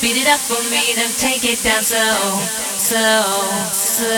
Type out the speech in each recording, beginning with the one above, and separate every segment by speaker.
Speaker 1: Speed it up for me, then take it down
Speaker 2: so, so, so.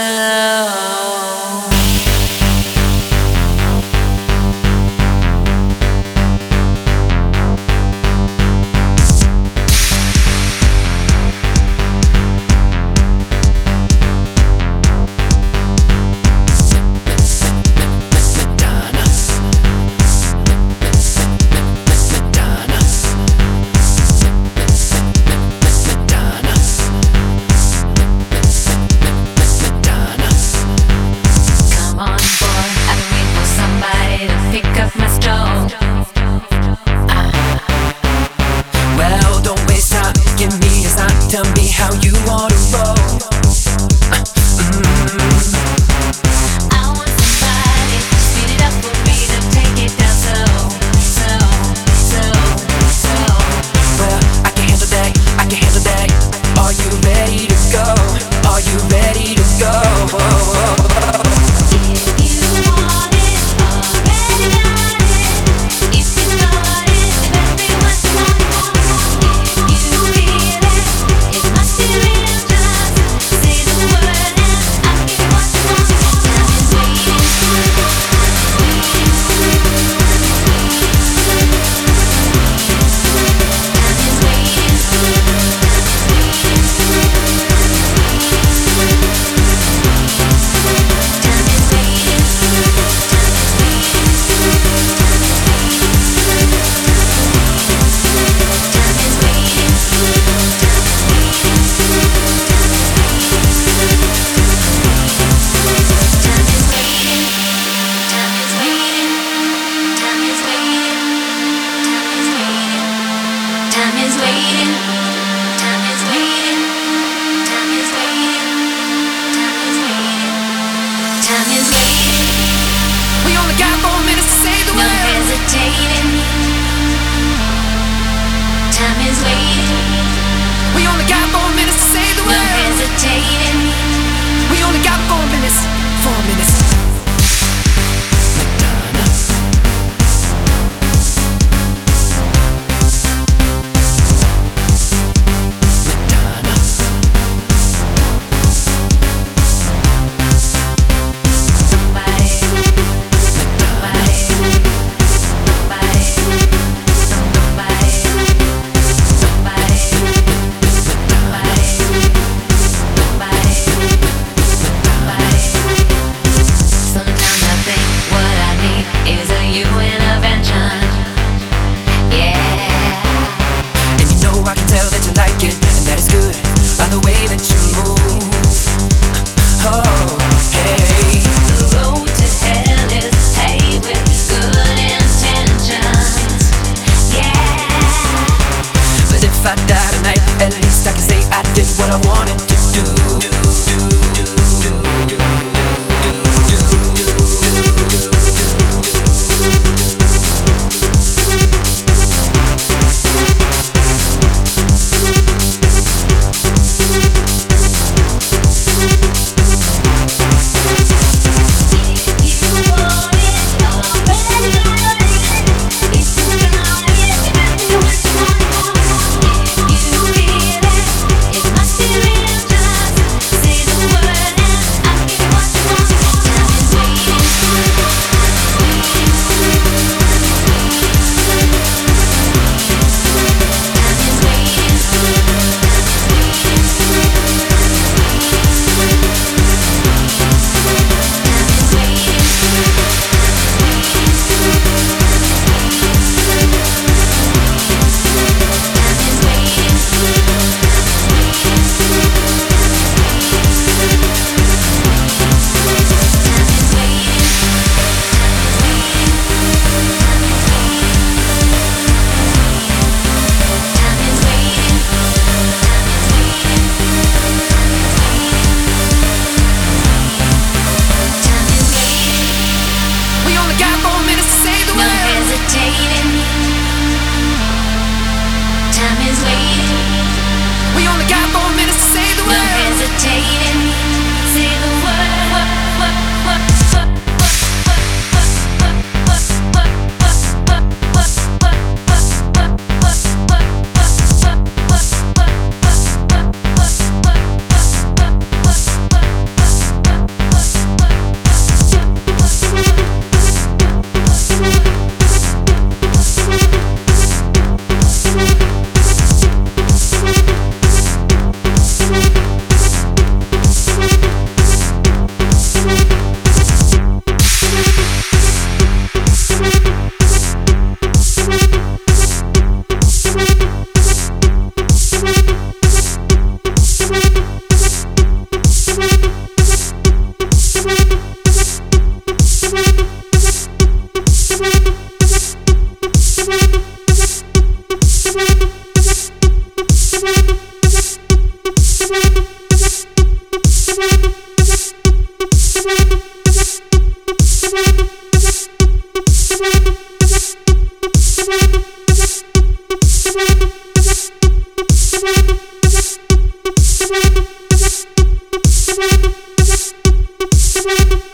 Speaker 2: Thank you.